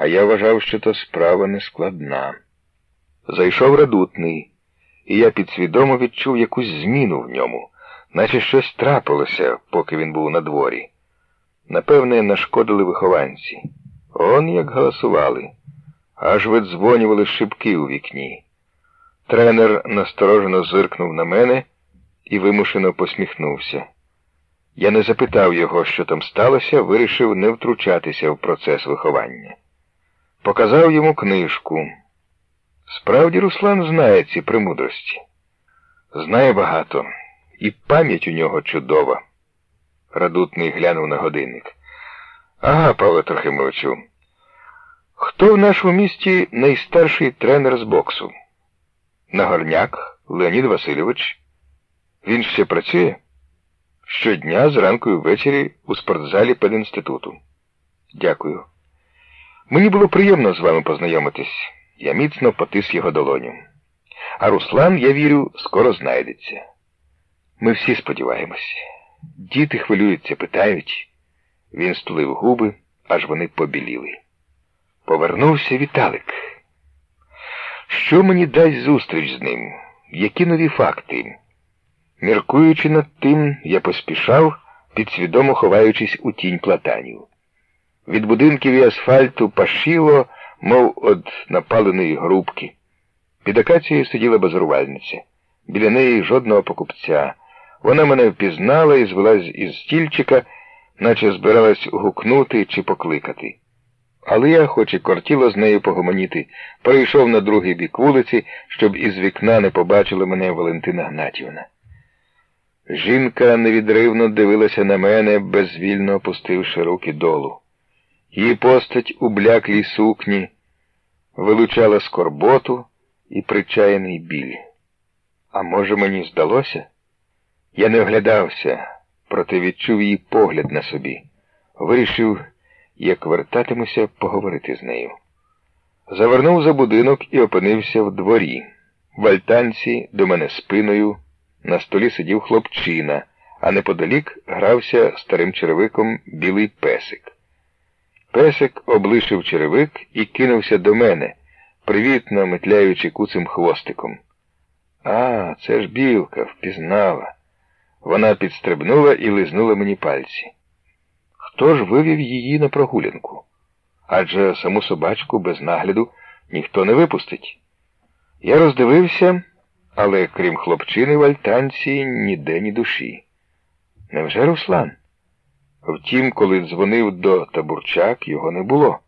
А я вважав, що то справа нескладна. Зайшов радутний, і я підсвідомо відчув якусь зміну в ньому, наче щось трапилося, поки він був на дворі. Напевне, нашкодили вихованці. Он як галасували, аж видзвонювали шибки у вікні. Тренер насторожено зиркнув на мене і вимушено посміхнувся. Я не запитав його, що там сталося, вирішив не втручатися в процес виховання. Показав йому книжку. Справді Руслан знає ці премудрості. Знає багато, і пам'ять у нього чудова. Радутний глянув на годинник. Ага, Павло Трохимовичу. Хто в нашому місті найстарший тренер з боксу? Нагорняк Леонід Васильович. Він ще працює? Щодня зранку і ввечері у спортзалі пединституту. Дякую. Мені було приємно з вами познайомитись. Я міцно потис його долоню. А Руслан, я вірю, скоро знайдеться. Ми всі сподіваємось. Діти хвилюються, питають. Він стулив губи, аж вони побіліли. Повернувся Віталик. Що мені дасть зустріч з ним? Які нові факти? Міркуючи над тим, я поспішав, підсвідомо ховаючись у тінь платанів. Від будинків і асфальту пашило, мов од напаленої грубки. Під акацією сиділа базарувальниця. Біля неї жодного покупця. Вона мене впізнала і звелась із стільчика, наче збиралась гукнути чи покликати. Але я, хоч і кортіло з нею погомоніти, перейшов на другий бік вулиці, щоб із вікна не побачила мене Валентина Гнатівна. Жінка невідривно дивилася на мене, безвільно опустивши руки долу. Її постать у бляклій сукні вилучала скорботу і причаяний біль. А може, мені здалося? Я не оглядався, проте відчув її погляд на собі. Вирішив, як вертатимуся, поговорити з нею. Завернув за будинок і опинився в дворі. В альтанці до мене спиною. На столі сидів хлопчина, а неподалік грався старим черевиком білий песик. Песик облишив черевик і кинувся до мене, привітно метляючи куцим хвостиком. А, це ж білка, впізнала. Вона підстрибнула і лизнула мені пальці. Хто ж вивів її на прогулянку? Адже саму собачку без нагляду ніхто не випустить. Я роздивився, але крім хлопчини в альтанці ніде ні душі. Невже Руслан? Втім, коли дзвонив до табурчак, його не було.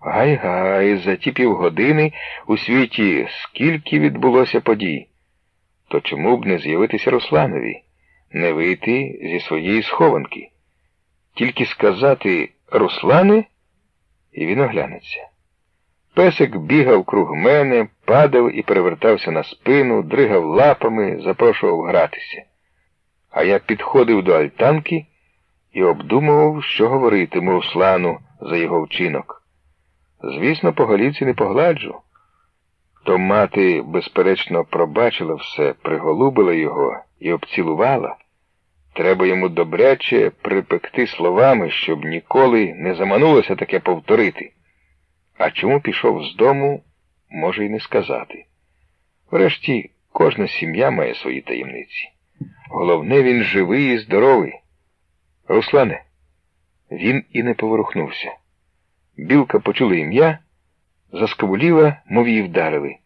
Гай-гай, за ті півгодини у світі скільки відбулося подій. То чому б не з'явитися Русланові, не вийти зі своєї схованки? Тільки сказати Руслане, і він оглянеться. Песик бігав круг мене, падав і перевертався на спину, дригав лапами, запрошував гратися. А я підходив до альтанки і обдумував, що говоритиму Руслану за його вчинок. Звісно, по голівці не погладжу. То мати, безперечно, пробачила все, приголубила його і обцілувала. Треба йому добряче припекти словами, щоб ніколи не заманулося таке повторити. А чому пішов з дому, може й не сказати. Врешті, кожна сім'я має свої таємниці. Головне, він живий і здоровий. Руслане, він і не поворухнувся. Білка почула ім'я, заскобуліла, мов її вдарили.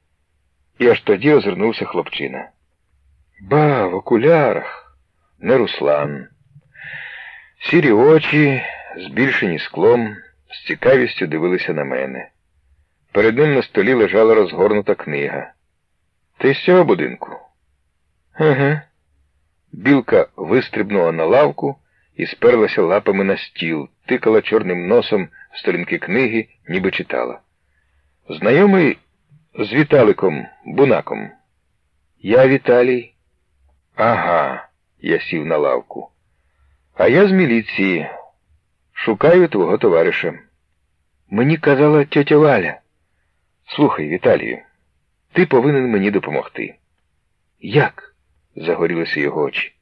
І аж тоді озирнувся хлопчина. Ба, в окулярах, не Руслан. Сірі очі, збільшені склом, з цікавістю дивилися на мене. Перед ним на столі лежала розгорнута книга. Ти з цього будинку? Ага. Білка вистрибнула на лавку і сперлася лапами на стіл, тикала чорним носом в сторінки книги, ніби читала. Знайомий з Віталиком Бунаком. Я Віталій. Ага, я сів на лавку. А я з міліції. Шукаю твого товариша. Мені казала тьотя Валя. Слухай, Віталію, ти повинен мені допомогти. Як? загорілися його очі.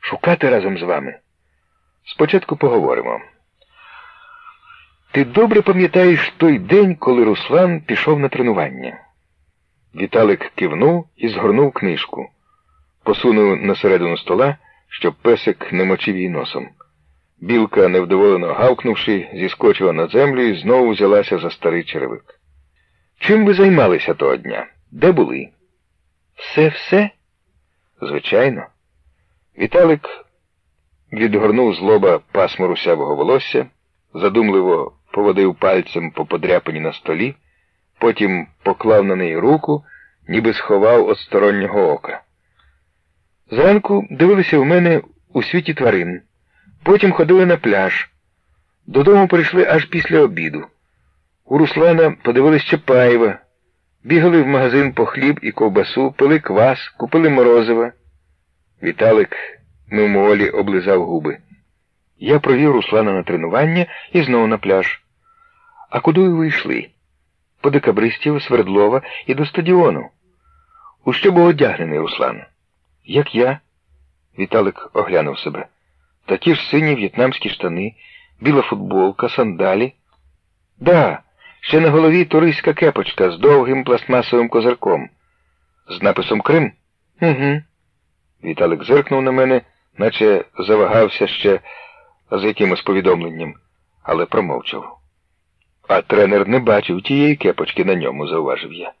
Шукати разом з вами. Спочатку поговоримо. Ти добре пам'ятаєш той день, коли Руслан пішов на тренування? Віталик кивнув і згорнув книжку, посунув на середину стола, щоб песик не мочив її носом. Білка, невдоволено гавкнувши, зіскочила на землю і знову взялася за старий черевик. Чим ви займалися того дня? Де були? Все, все? Звичайно. Віталик відгорнув з лоба пасмуру сявого волосся, задумливо поводив пальцем по подряпині на столі, потім поклав на неї руку, ніби сховав от стороннього ока. Зранку дивилися в мене у світі тварин, потім ходили на пляж. Додому прийшли аж після обіду. У Руслана подивились Чапаєва, бігали в магазин по хліб і ковбасу, пили квас, купили морозива. Віталик мимоволі облизав губи. Я провів Руслана на тренування і знову на пляж. А куди ви йшли? По декабристів, Свердлова і до стадіону. У що був одягнений Руслан? Як я? Віталик оглянув себе. Такі ж сині в'єтнамські штани, біла футболка, сандалі. Да, ще на голові туристська кепочка з довгим пластмасовим козирком. З написом Крим? Угу. Віталик зиркнув на мене, наче завагався ще з якимось повідомленням, але промовчав. А тренер не бачив тієї кепочки на ньому, зауважив я.